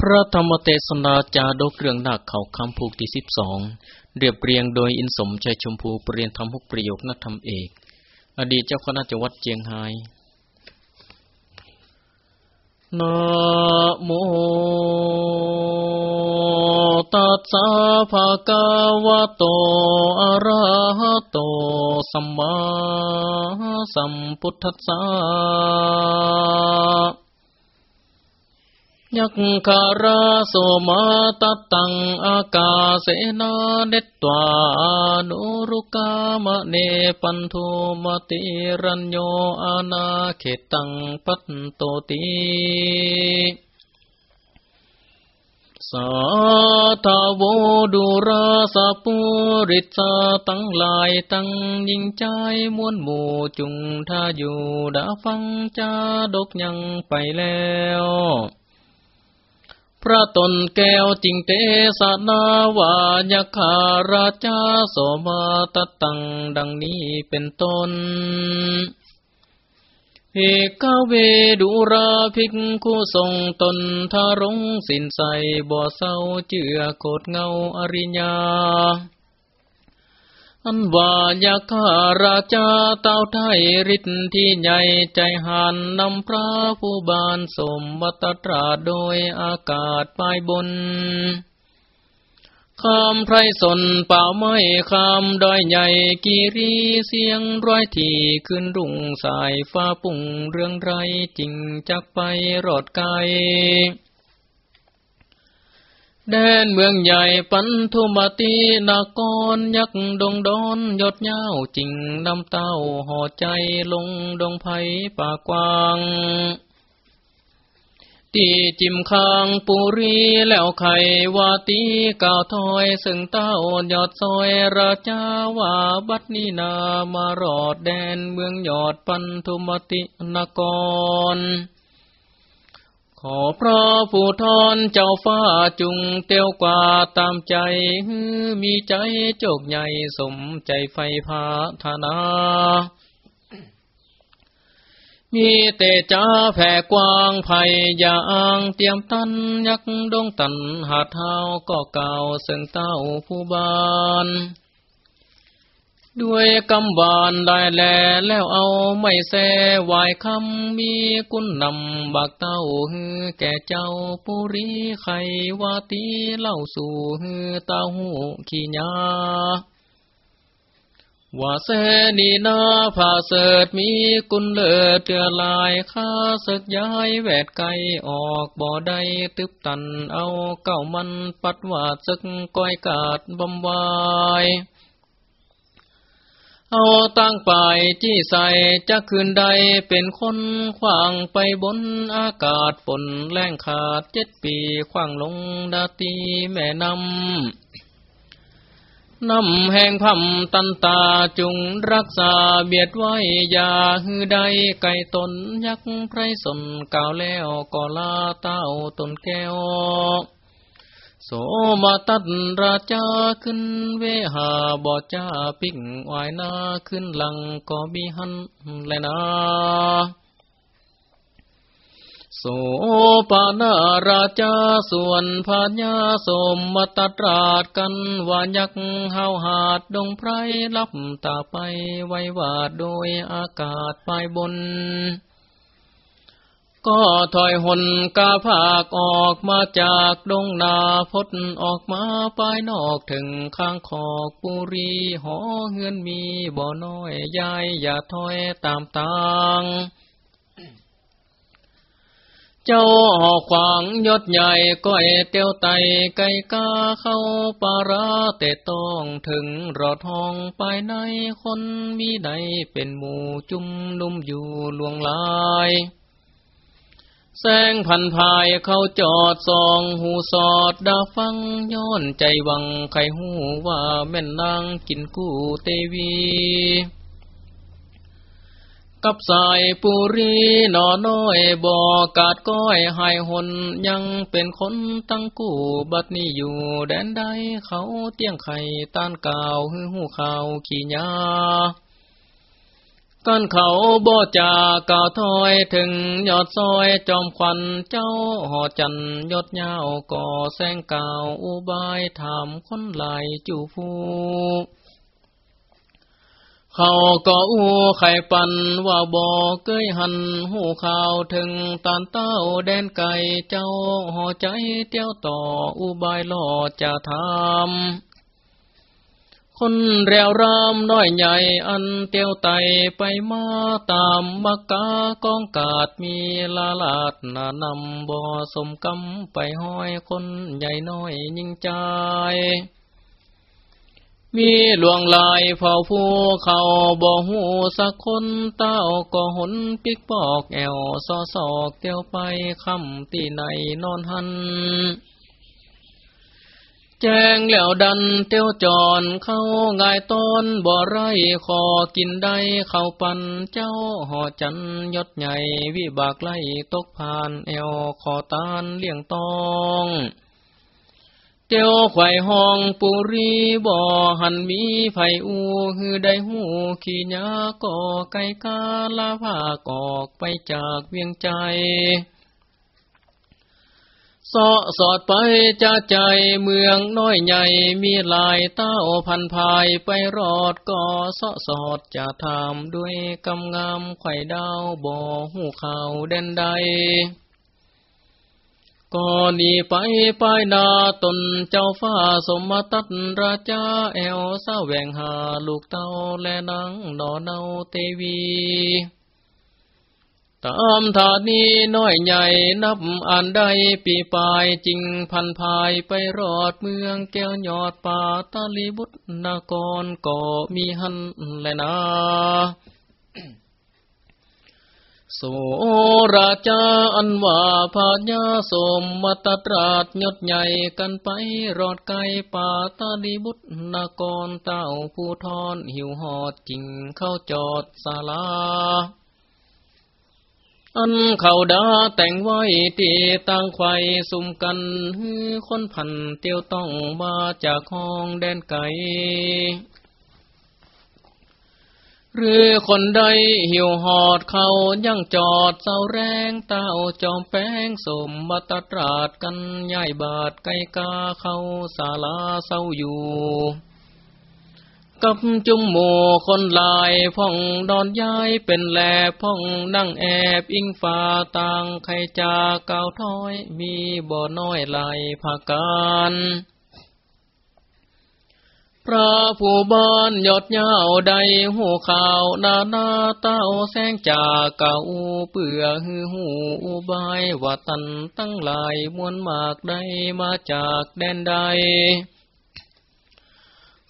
พระธรรมเทศนาจาดกเรื่องนักเขาคำผูกที่สิบสองเรียบเรียงโดยอินสมชัยชมพูปรเรียนธรรมหกประโยคนักธรรมเอก อดีตเจ้าคณะจังหวัดเจียงไฮ้นะโมตัสสะภะคะวะโตอะระหะโตสัมมาสัมพุทธัสสะ ยักคาราโสมาตตังอากาเสนาเนตตวานุรุกามะเนปันโทมติรัญโยอาณาเขตังปัตโตติสาธาวดุราสะปุริสาตั้งลายตั้งยิงใจมวนหมู่จุงท่าอยู่ดาฟังจาดกยังไปแล้ว พระตนแก้วจิงเตสนาวายคาราชาโสมาตตังดังนี้เป็นต้นเอกเวดุราภิกขุทรงตนทารงสินใสบ่อเศร้าเจือโคดเงาอริญา อันว่ายาคาราชาเต้าไทยฤทธิ์ที่ใหญ่ใจหันนำพระผู้บานสมบัตตราโดยอากาศปลายบนคำไพรสนเป่าไม้คำดอยใหญ่กีรีเสียงร้อยทีขึ้นรุ่งสายฟ้าปุ่งเรื่องไรจริงจักไปรอดไกล แดนเมืองใหญ่ปันทุมาตีนากรยักดงดอนยอดเย้าจริงนำเต้าห่อใจลงดงไผ่ป่ากว้างตีจิมคางปุรีแล้วไขวาตีก่าวถอยซึ่งเต้ายอดซอยราชาว่าบัดนี้นามารอดแดนเมืองยอดปันทุมตินกร ขอพระผู้ทอนเจ้าฟ้าจุงเตียวกว่าตามใจมีใจโจกใหญ่สมใจไฟพาธนา มีเตจ้าแผ่กว้างไผ่ยางเตรียมตันยักดงตันหาเท้าก็เก่าเสิงเต้าผู้บาน ด้วยกำบานได้แลแล้วเอาไม่แสวายคำมีกุนนำบักเต้าฮือแก่เจ้าปุรีไขวาตีเล่าสู่ฮือเต้าหูขี้ยาว่าแสนีนาผาเสดมีกุนเลิศเตือลายข้าศึกย้ายแวดไกออกบ่อใดตึบตันเอาเก้ามันปัดวาดซึกก้อยกาดบำวาย เอาตั้งไปจี้ใส่จะคืนใดเป็นคนขวางไปบนอากาศฝนแรงขาดเจ็ดปีขวางลงดาตีแม่นำนำแห่งพัมตันตาจุงรักษาเบียดไว้ยาหือใดไก่ตนยักไพรสนก่าวแล้วก็ลาเต้าตนแก้ว โสมาตัดราชาขึ้นเวหาบอจ้าปิ่งวายนาขึ้นหลังก็มีหันแลนาโสปานาราชาส่วนพาญาสมมาตัดราดกันวายักเฮาหาดดงไพรลับตาไปไว้วาดโดยอากาศไปบน ก็ถอยหนกาภาคออกมาจากดงนาพดออกมาปายนอกถึงข้างขอกปุรีหอเฮือนมีบ่อน้อยยายอย่าถอยตามตางเจ้าหอกขวางยศใหญ่ก้อยเตียวไตไก่กาเข้าปาราเตต้องถึงรอทองไปในคนมีใดเป็นหมู่จุ่มนุ่มอยู่ลวงลาย แสงพันภายเขาจอดสองหูสอดดาฟังย้อนใจวังไขหูว่าแม่นนางกินกู้เตวีกับสายปุรีนอน้อยบอกาดก้อยหายหนยังเป็นคนตั้งกู้บัดนี้อยู่แดนใดเขาเตี้ยงไข่ต้านกาวหือหูข่าวขี่ยา กันเขาบ่จาก่าวถอยถึงยอดซอยจอมควันเจ้าหอจันยศยาวก่อแสงก่าวอุบายถามคนไหลจูฟูเขาก็อูไข่ปันว่าบ่อเกยหันหูข่าวถึงตานเต้าแดนไก่เจ้าหอใจเตี้ยวต่ออุบายหล่อจะทำ คนแรวรามน้อยใหญ่อันเตียวไตไปมาตามมักกากองกาดมีลาลาดนานำบ่อสมกำไปห้อยคนใหญ่น้อยยิ่งใจ มีหลวงลายเฝ้าผู้เขาบ่หูสักคนเต้าก็หนปิกปอกแอวซอสอกเตียวไปคำตีในนอนหัน แจ้งแล้วดันเตียวจอนเข้าง่ายต้นบ่อไรขอกินได้เข้าปันเจ้าห่อจันยศใหญ่วิบากไล่ตกผ่านแอวขอตานเลี่ยงตองเตียวไข่ห้องปุรีบ่อหันมีไผอูฮือได้หูขี้ยาก่อไก่กาลาภากอกไปจากเวียงใจ สอสอดไปจะใจเมืองน้อยใหญ่มีลายเต้าพันภายไปรอดก่อสอสอดจะทำด้วยกำงามไข่ดาวบ่อหูข่าวเด่นใดก็นีไปไปนาตนเจ้าฟ้าสมตัดราชาแอวสาแหวงหาลูกเต้าและนางนอเนาเตวี ตามถาดนี้น้อยใหญ่นับอ่านได้ปีปลายจริงพันภายไปรอดเมืองแก้วยอดป่าตาลีบุตรนากรก็มีหันและนาโสราชาอันว่าพาญาสมมตตราชยศใหญ่กันไปรอดไกลป่าตาดีบุตรนากรเต้าผู้ทอนหิวหอดจริงเข้าจอดศาลา อันเขาดาแต่งไว้ตีต่างไข่สุ่มกันฮือคนพันเตียวต้องมาจากห้องแดนไก่หรือคนใดหิวหอดเขายังจอดเศร้าแรงเต้าจอมแป้งสมบัตตราดกันย่ายบาดไกกาเข้าศาลาเศร้าอยู่ กับจุมโมคนลายพ่องดอนย้ายเป็นแหลพ่องนั่งแอบอิงฟ้าต่างใครจาก่าวถ้อยมีบ่อน้อยลายภาการพระผู้บานยอดยาวใดหูข่าวนานาเต้าแสงจากเก่าเปื่อหือหูอุบายว่าตันตั้งหลายมวลมากได้มาจากแดนใด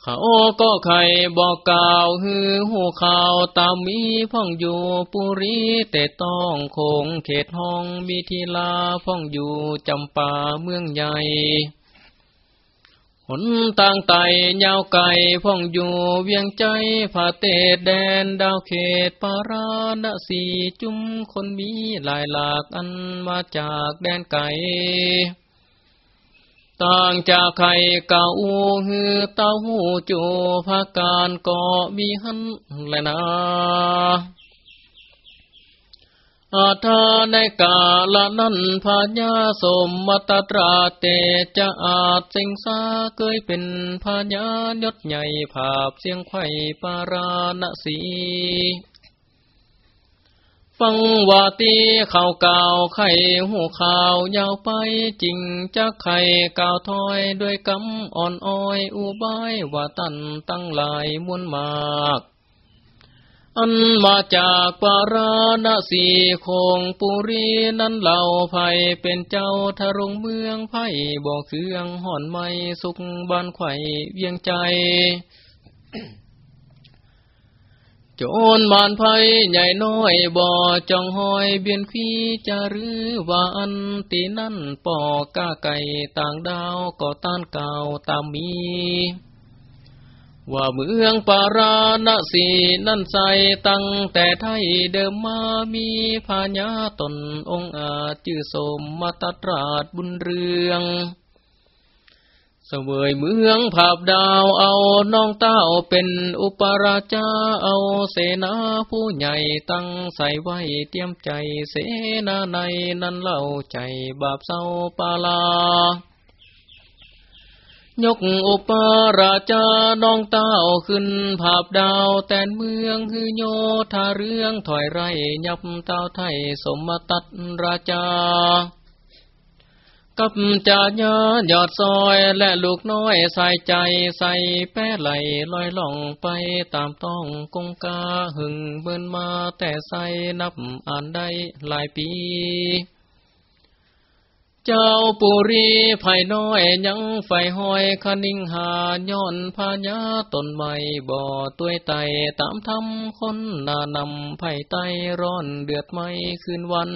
ขาก็ไข่บอกกล่าวฮือหูข่าวตามมีพ่องอยู่ปุรีแต่ต้องคงเขตห้องมีทีลาพ่องอยู่จำป่าเมืองใหญ่หนต่างไตยาวไก่พ่องอยู่เวียงใจผาเตดแดนดาวเขตปาราณสีจุมคนมีหลายหลากอันมาจากแดนไก่ ต่างจากไข่เก่าฮือเต้าหูจูภาการก็มีหันแลนาอาทาในกาลนั้นพาญาสมมตตราเตจะอาจสิงสาเคยเป็นพาญายศใหญ่ภาพเสียงไข่ปาราณสี ฟังวาตีข่าวก่าวไข่หูข่าวยาวไปจริงจะไข่ก่าวถอยด้วยกำอ่อนอ้อยอุบายว่าตันตั้งหลายมวลมาก อันมาจากปาราณสีคงปุรีนั้นเหล่าไผ่เป็นเจ้าทรงเมืองไผ่บอกเครื่องห่อนไม้สุกบานไข่เวียงใจ โจนบานไผ่ใหญ่น้อยบ่อจองหอยเบียนขี้จะรือว่าอันตีนั่นปอกาไก่ต่างดาวก็ต้านเก่าตามมี ว่าเมืองปาราณสีนั่นใสตั้งแต่ไทยเดิมมามีพาญาตนองอาจจื่อสมมาตราดบุญเรือง สวยเมืองภาพดาวเอาน้องเต้าเป็นอุปราชาเอาเสนาผู้ใหญ่ตั้งใส่ไว้เตรียมใจเสนาในนั้นเล่าใจบาปเศร้าปาลายกอุปราชาน้องเต้าขึ้นภาพดาวแต่เมืองฮือโยธาเรื่องถอยไรยับเต้าไทยสมตัดราชา กับจาญายอดซอยและลูกน้อยใส่ใจใส่แป้ไหลลอยล่องไปตามต้องกงกาหึงเบิ่นมาแต่ใส่นับอ่านได้หลายปี เจ้าปุรีไผ่น้อยยังไฟห้อยคนิ่งหาย้อนพาญาต้นไม้บ่อตัวไตตามทำคนนานำไผ่ไตร้อนเดือดไม่คืนวัน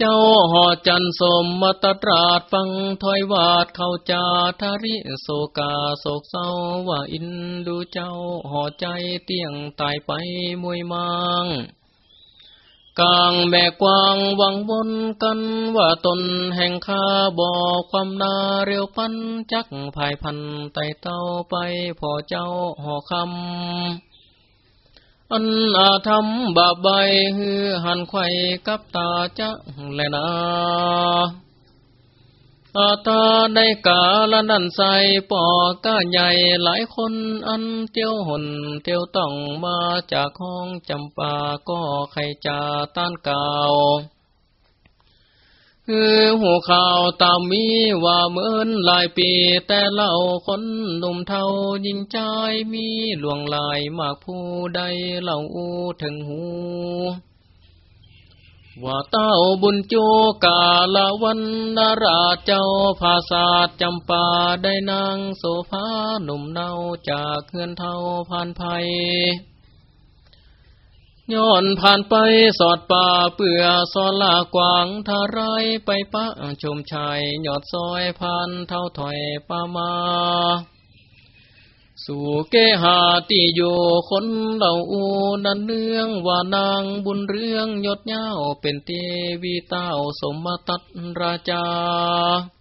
เจ้าหอจันสมมตตราดฟังถอยวาดเข้าจาทาริโศกาโศกเศร้าว่าอินดูเจ้าหอใจเตียงตายไปมวยมังกลางแบกกวางวังวนกันว่าตนแห่งคาบอกความนาเรียวปันจักภายพันไตเต้าไปพอเจ้าหอคำ อันอาธรรมบาใบฮือหันไข่กับตาจะแลนาอาตาได้กาละนันใสปอก้าใหญ่หลายคนอันเตียวหนเตียวต้องมาจากห้องจำปาก็ใครจะต้านเก่าคือ หูข่าวตามมีว่าเหมือนหลายปี แต่เล่าคนหนุ่มเทายิงใจมีหลวงลายมากผู้ใดเล่าอูถึงหูว่าเต้าบุญโจกาละวันนาราเจ้าภาษาจำปาได้นางโสภาหนุ่มเนาจากเคือนเทาผ่านภัย ย้อนผ่านไปสอดป่าเปื่อสอลากวางทารายไปปะชมชายยอดซอยผ่านเท่าถอยป่ามา สู่เกหาตีโยคนเหล่าอูนันเนืองว่านางบุญเรื่องยศเย้าเป็นเทวีเต้าสมมาตัตราชา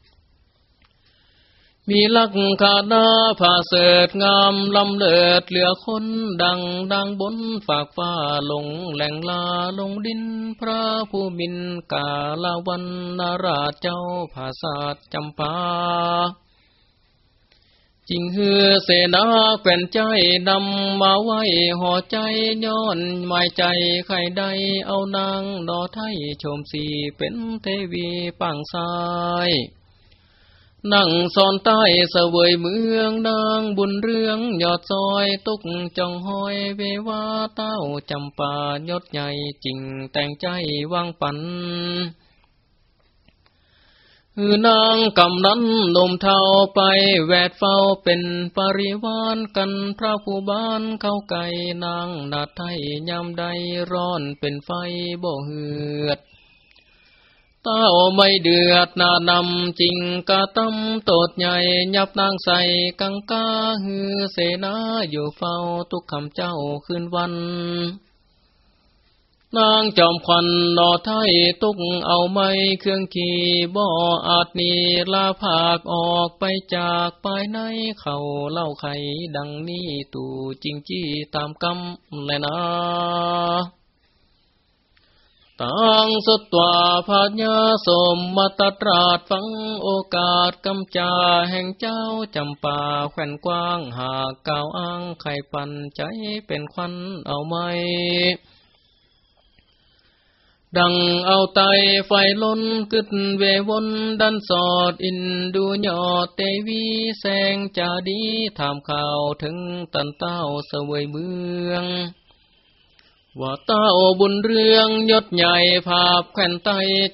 มีลักขาดาผ่าเสดงามลำเลิดเหลือคนดังดังบนฝากฟ้าลงแหล่งลาลงดินพระผู้มินกาลาวันนาราชเจ้าภาษาจำปาจริงเฮือเสนาแก่นใจนำมาไว้ห่อใจย้อนหมายใจใครใดเอานางดอไทยชมสีเป็นเทวีปังสาย นั่งซอนใต้เสวยเมืองนางบุญเรื่องยอดซอยตุกจองหอยเววาเต้าจำปายศใหญ่จริงแต่งใจวางปันคือนางกำนั้นนมเท่าไปแวดเฝ้าเป็นปริวานกันพระผู้บ้านเข้าไก่นางนาไทยยำใดร้อนเป็นไฟบ่เหือด เต้าไม่เดือดนานำจริงกะตำตดใหญ่ยับนางใส่กังกาฮือเสนาอยู่เฝ้าทุกคำเจ้าคืนวัน นางจอมควันนอไทยตุกเอาไม่เครื่องขี่บ่ออาจนีลาภาคออกไปจากปลายในเขาเล่าไขดังนี้ตู่จริงจี้ตามกำแลนะ ตังสตวาพาญาสมมาตตราดฟังโอกาสกำจาแห่งเจ้าจำป่าแขวนกว้างหากกาวอ้างไข่ปันใจเป็นควันเอาไหมดังเอาไตไฟล้นกึดเววนดันสอดอินดูยอดเตวีแสงจาดีถามข่าวถึงตันเต้าเสวยเมือง ว่าเต้าบุญเรื่องยศใหญ่ภาพแขวนไต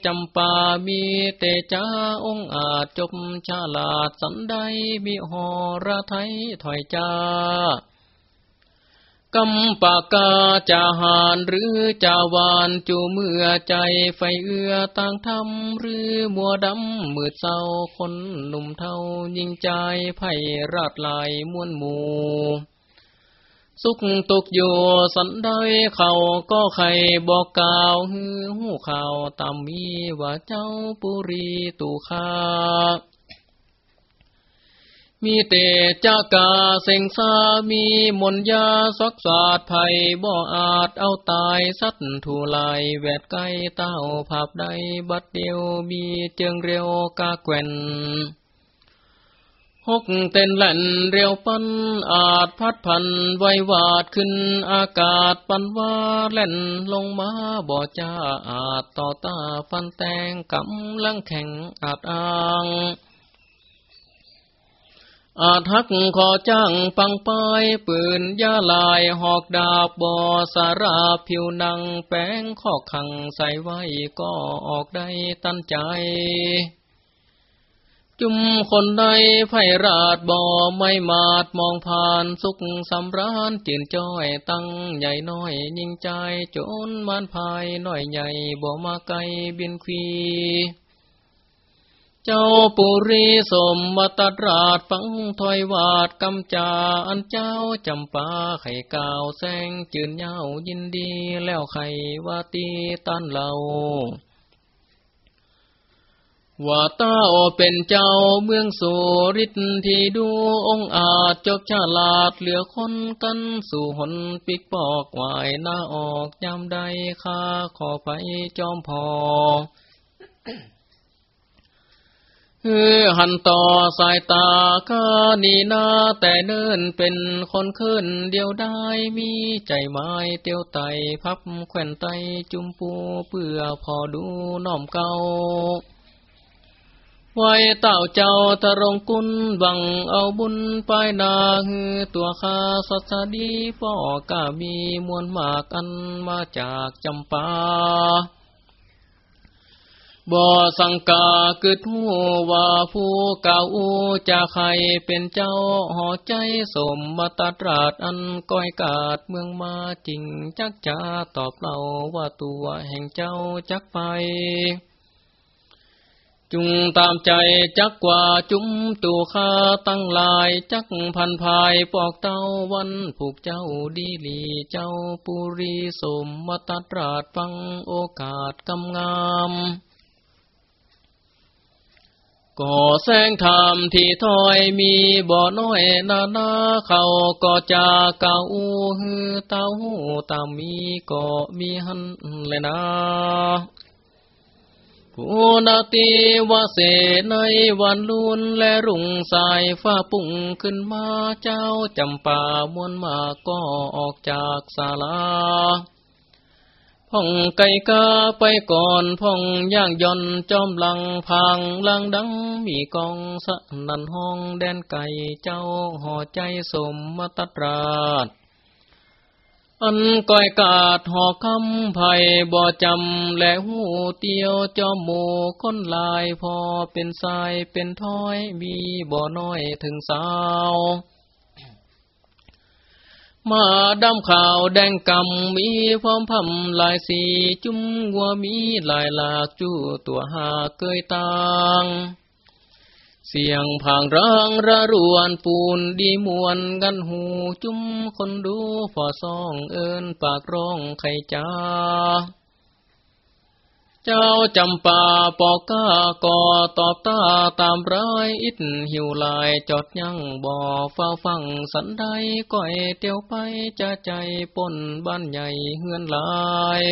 จำปามีเตจ้าองอาจจบชาลาดสันใดมีหอระไทยถอยจ้ากำปากาจาหารหรือจาวานจูเมื่อใจไฟเอื้อต่างทำหรือมัวดำมืดเศร้าคนหนุ่มเทายิงใจไพราดลายมวนหมู่ สุขตกอยู่สันได้เขาก็ใครบอกกล่าวฮือหูข่าวตามมีว่าเจ้าปุรีตุคามีเตจากาเสงสามีมนยาสักศาสตร์ไผ่บ่อาจเอาตายสัตถูลายแวดไกเต้าภาพใดบัดเดียวมีเจิงเร็วกาแกวน หกเต้นแล่นเรียวปันอาจพัดพันไววาดขึ้นอากาศปันว่าแล่นลงมาบ่จ้าอาจต่อตาฟันแตงกำลังแข่งอาจอ้างอาจหักขอจ้างปังปายปืนยาลายหอกดาบบอสาราผิวนังแป้งข้อขังใส่ไว้ก็ออกได้ตั้นใจ จุมคนใดไพราดบ่อไม่มาดมองผ่านสุขสำราญจืนจ้อยตั้งใหญ่น้อยยิ่งใจโจนมันภายน้อยใหญ่บ่มาไกลบินควีเจ้าปุรีสมมาตราดฟังถอยวาดกำจาอันเจ้าจำปาไข่กาวแสงจืนเย้ายินดีแล้วไขว่าตีตันเรา ว่าเต้าเป็นเจ้าเมืองสุริตที่ดูองอาจจบฉลาดเหลือคนกันสู่หนปิกปอกวายหน้าออกยามใดข้าขอไปจอมพอเฮือหันต่อสายตาข้านีนาแต่เนิ่นเป็นคนขึ้นเดียวได้มีใจไม้เตียวไตพับแขวนไตจุมปูเพื่อพอดูน้อมเก่า ไว้เต่าเจ้าตะรงกุนบังเอาบุญปายนาฮือตัวข้าสัสดีป่อกามีมวลมากอันมาจากจำปาบ่สังกากึดหูว่าผู้เก่าอูจะใครเป็นเจ้าหอใจสมมาตตราดอันก้อยกาดเมืองมาจริงจักจะตอบเราว่าตัวแห่งเจ้าจักไป จุงตามใจจักกว่าจุ้มตูข้าตั้งลายจักพันภายปอกเต้าวันผูกเจ้าดีลีเจ้าปุรีสมมาตตราดฟังโอกาสกำงามก่อแสงธรรมที่ถอยมีบ่อน้อยนานาเขาก็จะเก่าฮือเต้าตามมีก็มีหันเลยนะ ผู้นาตีวาเสในวันลุนและรุ่งสายฟ้าปุ่งขึ้นมาเจ้าจำป่ามวนมาก็ออกจากศาลาพ่องไก่กาไปก่อนพ่องย่างย่อนจอมหลังพังลังดังมีกองสะนันห้องแดนไก่เจ้าห่อใจสมมาตตราด อันก้อยกาดหอคำไผ่บ่จำและหูเตียวจอมหมูคนลายพอเป็นสายเป็นท้อยมีบ่อน้อยถึงสาว มาดำข่าวแดงกำมีพร้อมพำลายสีจุ้มวัวมีลายหลากจู้ตัวหาเกยตาง เสียงผางรังระรวนปูนดีมวนกันหูจุ้มคนดูพอซองเอินปากร้องไข่จ้า เจ้าจำปาปอก้าก่อตอบตาตามร้ายอิดหิวลายจอดยังบ่อเฝ้าฟังสันใดก้อยเตียวไปจะใจป่นบ้านใหญ่เฮือนลาย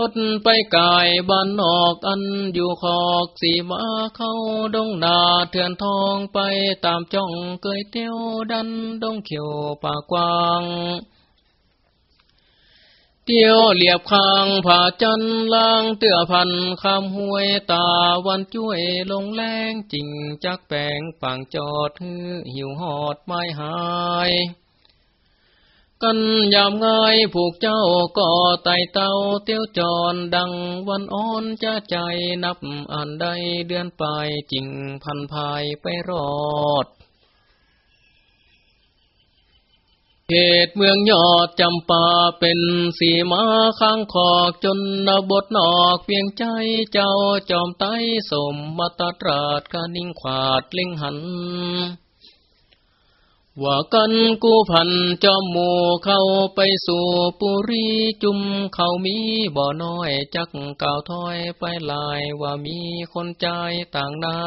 พดไปกายบ้านนอกอันอยู่ขอกสีมาเข้าดงนาเถื่อนทองไปตามจ้องเกยเตี้ยวดันดงเขียวป่ากว้างเตียวเหลียบคางผ่าจันล่างเตื้อพันคำห้วยตาวันจุ้ยลงแรงจริงจักแปงปังจอดฮือหิวหอดไม้หาย กันยามง่ายผูกเจ้าก็ไต่เต้าเตี้ยวจอนดังวันอ่อนจะใจนับอันใดเดือนไปจริงพันภายไปรอดเขตเมืองยอดจำปาเป็นสีมาข้างขอกจนนบทนอกเพียงใจเจ้าจอมไต้สมมาตตราดกานิ่งขวาดลิงหัน ว่ากันกูพันจอมหมูเข้าไปสู่ปุรีจุมเขามีบ่อน้อยจักกล่าวถอยไปลายว่ามีคนใจต่างนา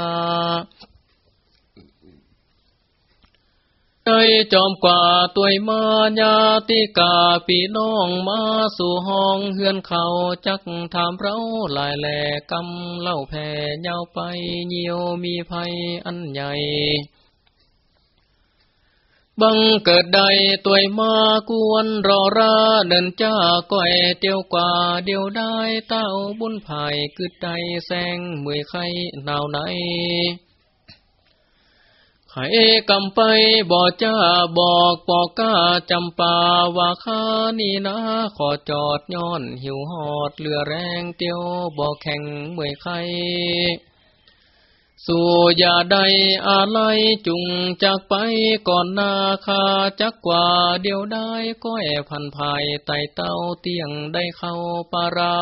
เอ้ยจอมกว่าตัวมาญาติกาปีน้องมาสู่ห้องเฮือนเขาจักถามเราลายแหล่กำเล่าแผ่เยาวไปเยียวมีภัยอันใหญ่ บังเกิดใดตัวมากวนรอราเดินจ้าก้อยเตียวกว่าเดียวได้เต้าบุญภายกึดใดแสงมือไข่หนาวไหนไขกำไปบ่จ้าบอกปอกก้าจำปาว่าข้านี่นะ ขอจอดย้อนหิวหอดเรือแรงเตียวบอกแข่งเมื่อยไข่ สู่อย่าใดอะไรจุงจากไปก่อนนาคาจักกว่าเดียวได้ก้อยพันภายไต่เต้าเตียงได้เข้าปารา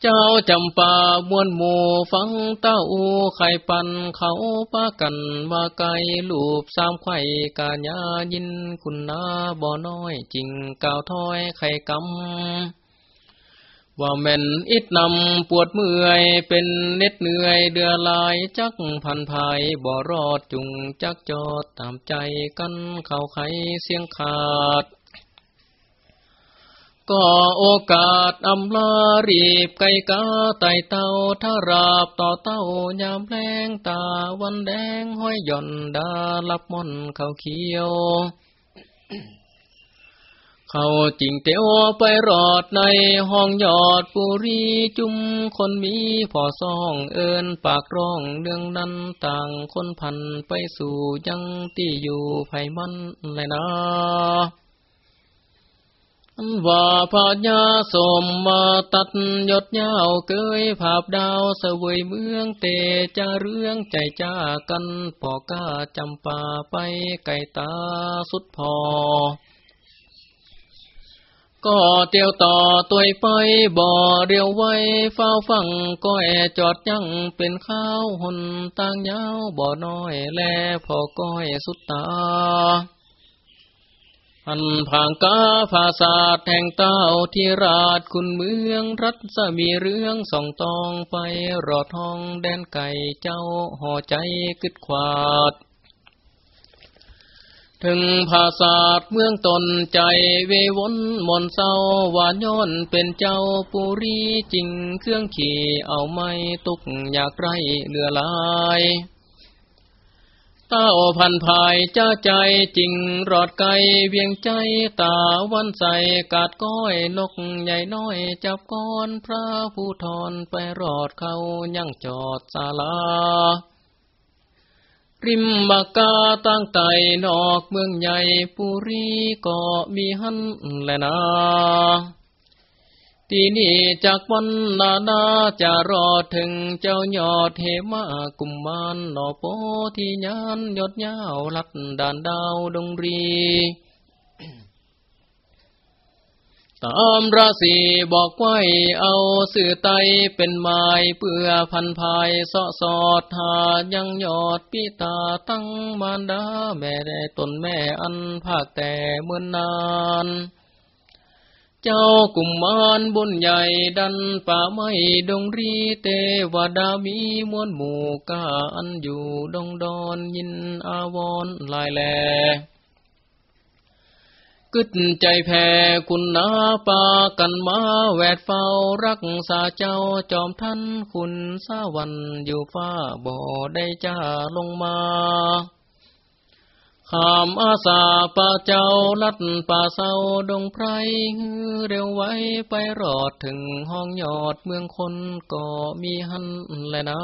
เจ้าจำปามวนหมูฟังเต้าอูไข่ปันเขาปากันมาไกลลูบสามไข่กาญายินคุณนาบ่อน้อยจริงกาวถ้อยไข่กำ ว่าแม่นอิดนำปวดเมื่อยเป็นเน็ดเหนื่อยเดือลายจักพันภายบ่รอดจุงจักจอดตามใจกันเข้าไขเสียงขาด ก็โอกาสอำลารีบไก่กาไต่เต่าถ้าราบต่อเต้ายามแรงตาวันแดงห้อยหย่อนดาลับม่อนเขาเขียว เขาจิงเตียวไปรอดในห้องยอดปุรีจุมคนมีพอซองเอินปากร้องเรื่องนั้นต่างคนพันไปสู่ยังที่อยู่ไผมันเลยนะว่าพาญาสมมาตัดยดยาวเกยภาพดาวเสวยเมืองเตจะเรื่องใจจ้ากันปอก้าจำปาไปไก่ตาสุดพอ ก็เตียวต่อตัวไปบ่อเรียวไว้เฝ้าฟังก็แอจอดยังเป็นข้าวหนต่างยาวบ่อน้อยแลพอก้อยสุดตาอันผางกาภาษาแห่งเต้าที่ราชคุณเมืองรัศมีเรื่องส่องตองไปรอทองแดนไก่เจ้าห่อใจกึดขวาด ถึงภาษาเมืองตนใจเววนมนเศร้าหวานย้อนเป็นเจ้าปุรีจริงเครื่องขี่เอาไม่ตุกอยากไรเหลือลายตาโอพันภายจ้าใจจริงรอดไกลเวียงใจตาวันใสกาดก้อยนกใหญ่น้อยจับก้อนพระผู้ทอนไปรอดเขายังจอดศาลา ริมบากาตั้งไตนอกเมืองใหญ่ปุรีก็มีหันแลนาที่นี่จากวันนานาจะรอถึงเจ้ายอดเทมากุมมานนอโปที่ยานยอดยาวลัดด่านดาวดงรี ตามราศีบอกไว้เอาสื่อไตเป็นไม้เพื่อพันภายสอสอดหายังยอดปิตาตั้งมารดาแม่ได้ตนแม่อันภาคแต่เมื่อนนาน เจ้ากุมมารบุญใหญ่ดันป่าไม้ดงรีเตวดามีมวลหมู่กาอันอยู่ดงดอนยินอาวรลายแหล กึดใจแผ่คุณนาปากันมาแวดเฝ้ารักษาเจ้าจอมท่านคุณสาวันอยู่ฟ้าบ่ได้จ้าลงมาขามอาสาป่าเจ้าลัดป่าเศร้าดงไพรเร็วไว้ไปรอดถึงห้องยอดเมืองคนก็มีหันแลนะ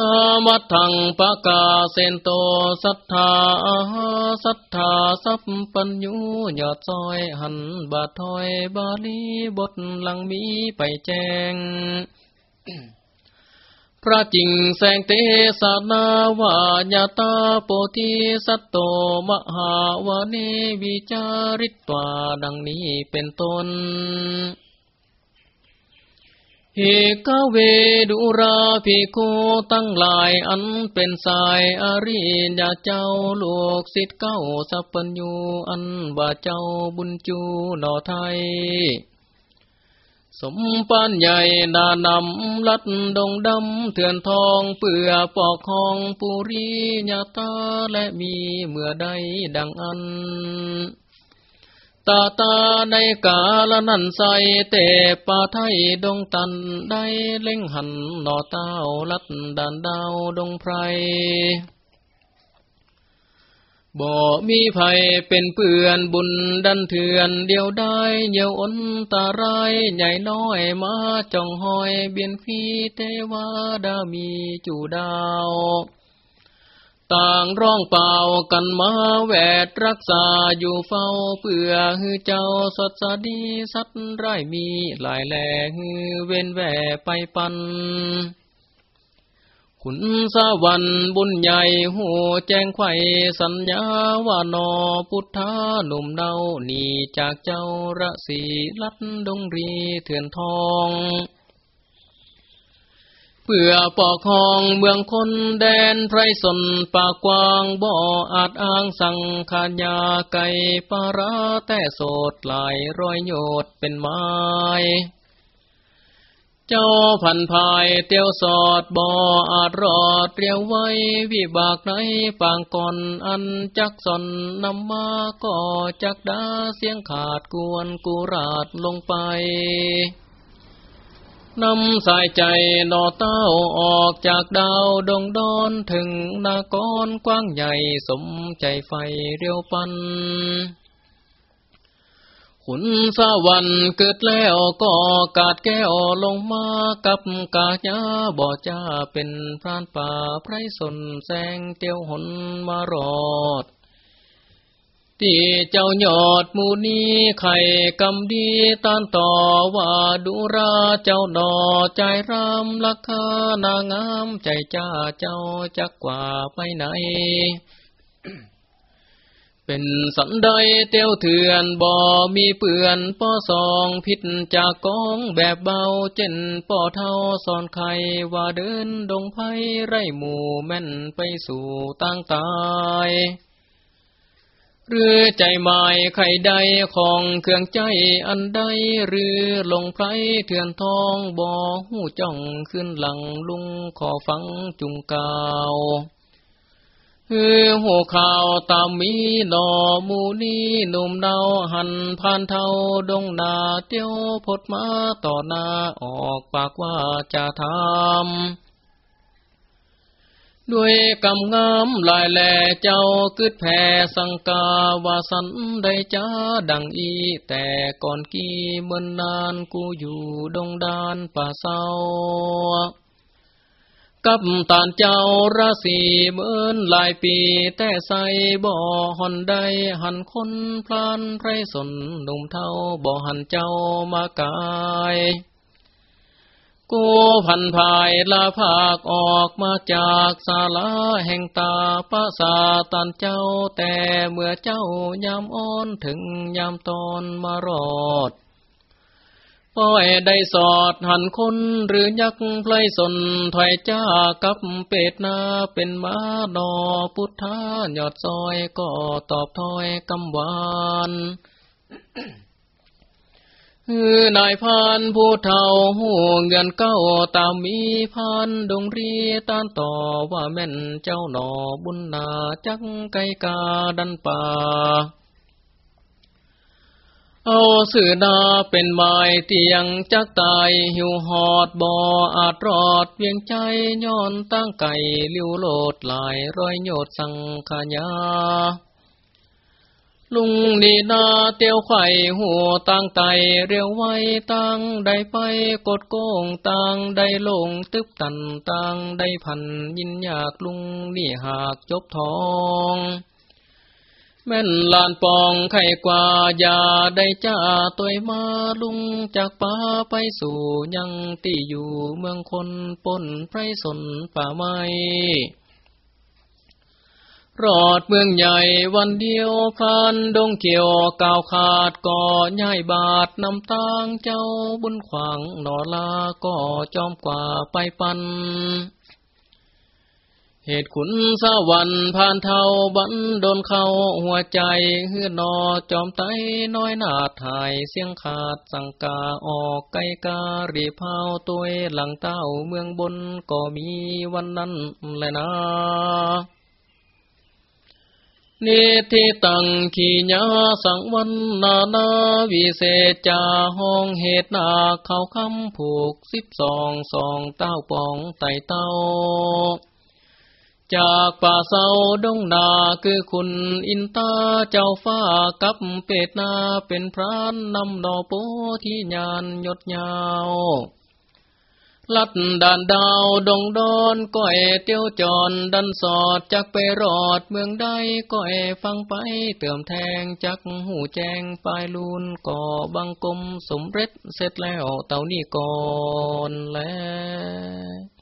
ตามัดทังปะกาเซนโตสัทธาสัทธาสัพปัญญูยอดซอยหันบาทอยบาลีบทหลังมีไปแจ้ง พระจิงแสงเตสานาวายาตาโปธิสัตโตมหาวานีวิจาริตวาดังนี้เป็นต้น เหภิกเวดุราภิกขุตั้งหลายอันเป็นสายอริยเจ้าลูกศิษย์เก้าสัพพัญญูอันว่าเจ้าบุญจูนอไทย สมปานใหญ่ดานำลัดดงดำเถื่อนทองเปื่อปอกคองปุริญาตาและมีเมื่อใดดังอัน ตาตาในกาละนันใสเตป่าไทยดงตันได้เล่งหันหนอเต้าลัดดันดาวดงไพรบ่มีภัยเป็นเปื่อนบุญดันเถื่อนเดียวได้เยียวอนตาไรใหญ่น้อยมาจ้องหอยเบียนฟีเทวาดามีจูดาว ต่างร้องเป่ากันมาแวดรักษาอยู่เฝ้าเพื่อฮือเจ้าสดสดีสัตไรมีหลายแหล่ฮือเว้นแวไปปันขุนสวรรค์บุญใหญ่หูแจ้งไข่สัญญาว่านอพุทธาหนุ่มเนาหนีจากเจ้าระสีลัดดงรีเถื่อนทอง พื่อปอกคองเมืองคนแดนไพรสนปากกวางบ่ออาจอ้างสังขายาไก่ปาราแต่โสดหลายร้อยโยดเป็นไม้เจ้าพันภายเตียวสอดบ่ออาจรอดเรียวไว้ วิบากในปางก่อนอันจักสนนำมาก็จักดาเสียงขาดกวนกุราดลงไป นำสายใจนอเต้าออกจากดาวดงดอนถึงนากรกว้างใหญ่สมใจไฟเรียวปัน ขุนสวรรค์เกิดแล้วก็กาดแก้วลงมากับกาญาบ่อจ้าเป็นพรานป่าไพรสนแสงเตียวหนมารอด ที่เจ้ายอดมูนีไข่กำดีต้านต่อว่าดุราเจ้าดอใจรำลักขานางามใจจ้าเจ้าจักกว่าไปไหน เป็นสันไดเตียวเถื่อนบ่มีเปื่อนป้อสองพิษจากกองแบบเบาเจนป้อเท่าสอนไข่ว่าเดินดงไพไรหมู่แม่นไปสู่ตั้งตาย หรือใจหมายไข่ใดของเครื่องใจอันใดหรือลงไพรเถื่อนทองบ่อหูจ้องขึ้นหลังลุงขอฟังจุงกาวฮือหัวข่าวตามมีหนอมูนีหนุ่มเนาหันผ่านเท่าดงนาเตียวพดมาต่อหน้าออกปากว่าจะทำ ด้วยกำงามลายแหล่เจ้ากึดแผ่สังกาวาสันได้จ้าดังอี แต่ก่อนกี้เมื่อนนานกูอยู่ดงดานป่าเศร้ากับตานเจ้าราศีเมื่อนหลายปี แต่ใส่บ่อหอนไดหันคนพลานไรสนหนุ่มเท่าบ่อหันเจ้ามากาย กูพันภายลาภาคออกมาจากศาลาแห่งตาปาสาตันเจ้าแต่เมื่อเจ้ายามอ้อนถึงยามตอนมารอดป้อยได้สอดหันคนหรือยักษ์ไพลสนถอยจ้ากับเป็ดนาเป็นมาดอพุทธายอดซอยก็ตอบถอยกำวาน คือนายพานผู้เฒ่าหูเงินเก้าตามมีพานดงรีตานต่อว่าแม่นเจ้าหนอบุญนาจักไกกาดันป่า เอาสื่อนาเป็นไม้เตียงจักตายหิวหอดบ่ออาจรอดเวียงใจย้อนตั้งไก่ลิ้วโลดหลายร้อยโยดสังขญา ลุงนีนาเตียวไข่หัวตั้งไตเรียวไว้ตั้งได้ไปกดโกงตั้งได้ลงตึบตันตั้งได้พันยินอยากลุงนี่หากจบทอง แม่นลานปองไข่กว่ายาได้จ้าตัวมาลุงจากป่าไปสู่ยังตี่อยู่เมืองคนปนไพรสนป่าไม้ รอดเมืองใหญ่วันเดียวพันดงเกี่ยวกาวขาดก่อย้ายบาทนำตางเจ้าบุญขวางนอลาก็จอมกว่าไปปัน เหตุขุนสวรรค์ผ่านเท่าบันโดนเข้าหัวใจเฮือนอจอมไตน้อยนาถ่ายเสียงขาดสังกาออกไกการีเผาตัวหลังเต้าเมืองบนก็มีวันนั้นแหละนะ นิธิตังขีญาสังวันนานาวิเศษจาห้องเหตุนาเขาคำผูกสิบสองสองเต้าปองไต่เต้า จากป่าเศร้าดงนาคือคุณอินตาเจ้าฟ้ากับเป็ดนาเป็นพรานนำดอกโปที่ญานยดยาว ลัดด่านดาวดงดอนก้อยเตียวจอนดันสอดจักไปรอดเมืองใดก้อยฟังไปเติมแทงจักหูแจงปลายลูนก่อบังกลมสมเร็จเสร็จแล้วเต่านี่ก่อนแล้ว